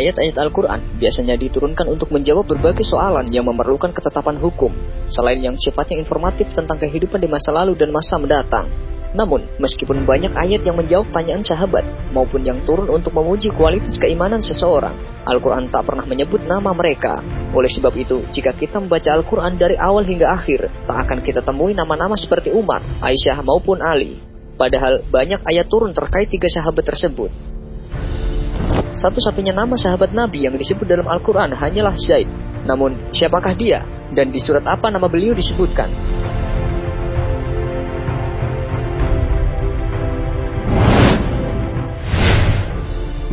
Ayat-ayat Al-Quran biasanya diturunkan untuk menjawab berbagai soalan yang memerlukan ketetapan hukum, selain yang sifatnya informatif tentang kehidupan di masa lalu dan masa mendatang. Namun, meskipun banyak ayat yang menjawab tanyaan sahabat maupun yang turun untuk memuji kualitas keimanan seseorang, Al-Quran tak pernah menyebut nama mereka. Oleh sebab itu, jika kita membaca Al-Quran dari awal hingga akhir, tak akan kita temui nama-nama seperti Umar, Aisyah maupun Ali. Padahal banyak ayat turun terkait tiga sahabat tersebut. Satu-satunya nama sahabat Nabi yang disebut dalam Al-Quran hanyalah Zaid. Namun, siapakah dia? Dan di surat apa nama beliau disebutkan?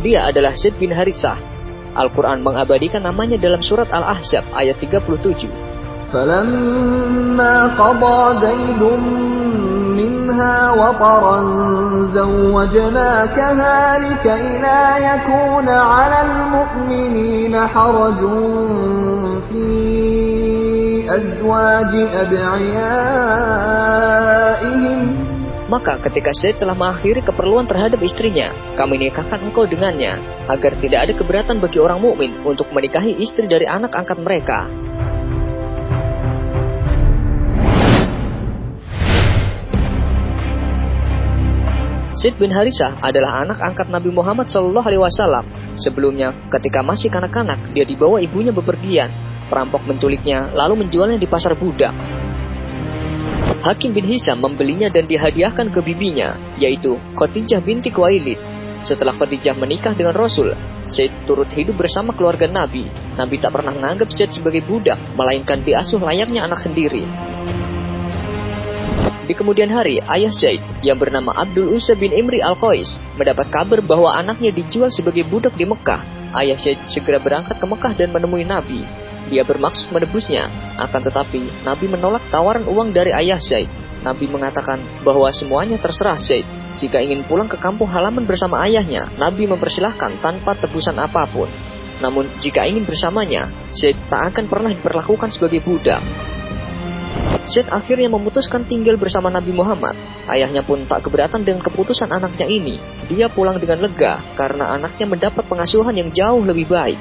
Dia adalah Zaid bin Harisah. Al-Quran mengabadikan namanya dalam surat Al-Ahzab ayat 37. فلما قضى زيد منها وطرا زوجناكها لكي لا يكون على المؤمنين حرج في أزواج أدعيائهم Maka ketika Zaid telah mengakhiri keperluan terhadap istrinya, kami nikahkan engkau dengannya, agar tidak ada keberatan bagi orang mukmin untuk menikahi istri dari anak angkat mereka. Zaid bin Harisah adalah anak angkat Nabi Muhammad Wasallam. Sebelumnya, ketika masih kanak-kanak, dia dibawa ibunya bepergian. Perampok menculiknya, lalu menjualnya di pasar budak. Hakim bin Hisam membelinya dan dihadiahkan ke bibinya, yaitu Khadijah binti Kuwailid. Setelah Khadijah menikah dengan Rasul, Zaid turut hidup bersama keluarga Nabi. Nabi tak pernah menganggap Zaid sebagai budak, melainkan diasuh layaknya anak sendiri. Di kemudian hari, ayah Zaid yang bernama Abdul Usa bin Imri Al-Qais mendapat kabar bahwa anaknya dijual sebagai budak di Mekah. Ayah Zaid segera berangkat ke Mekah dan menemui Nabi. Dia bermaksud menebusnya, akan tetapi Nabi menolak tawaran uang dari ayah Zaid. Nabi mengatakan bahwa semuanya terserah Zaid. Jika ingin pulang ke kampung halaman bersama ayahnya, Nabi mempersilahkan tanpa tebusan apa pun. Namun jika ingin bersamanya, Zaid tak akan pernah diperlakukan sebagai budak. Zaid akhirnya memutuskan tinggal bersama Nabi Muhammad. Ayahnya pun tak keberatan dengan keputusan anaknya ini. Dia pulang dengan lega karena anaknya mendapat pengasuhan yang jauh lebih baik.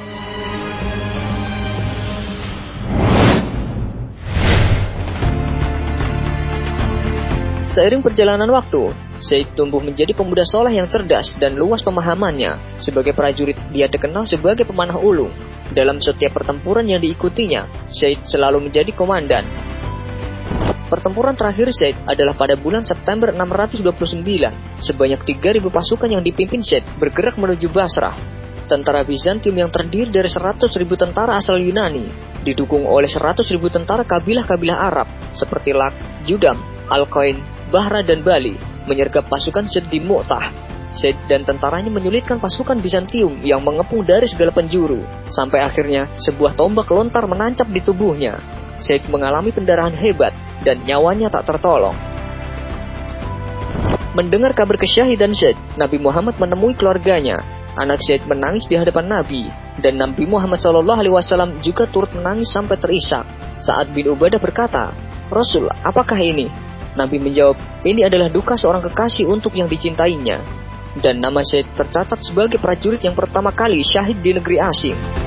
Seiring perjalanan waktu, Zaid tumbuh menjadi pemuda soleh yang cerdas dan luas pemahamannya. Sebagai prajurit, dia dikenal sebagai pemanah ulung. Dalam setiap pertempuran yang diikutinya, Zaid selalu menjadi komandan. Pertempuran terakhir Zaid adalah pada bulan September 629. Sebanyak 3.000 pasukan yang dipimpin Zaid bergerak menuju Basrah. Tentara Bizantium yang terdiri dari 100.000 tentara asal Yunani, didukung oleh 100.000 tentara kabilah-kabilah Arab seperti Lak, Judam, Al-Qain, Bahra, dan Bali, menyergap pasukan Zaid di Mu'tah. Zaid dan tentaranya menyulitkan pasukan Bizantium yang mengepung dari segala penjuru, sampai akhirnya sebuah tombak lontar menancap di tubuhnya. Zaid mengalami pendarahan hebat dan nyawanya tak tertolong. Mendengar kabar kesyahidan Zaid, Nabi Muhammad menemui keluarganya. Anak Zaid menangis di hadapan Nabi, dan Nabi Muhammad SAW juga turut menangis sampai terisak. Saat bin Ubadah berkata, Rasul, apakah ini? Nabi menjawab, ini adalah duka seorang kekasih untuk yang dicintainya. Dan nama Zaid tercatat sebagai prajurit yang pertama kali syahid di negeri asing.